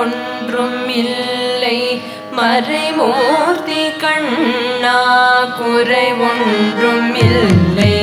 ஒன்றும் இல்லை மறைமூர்த்தி கண்ணா குறை ஒன்றும் இல்லை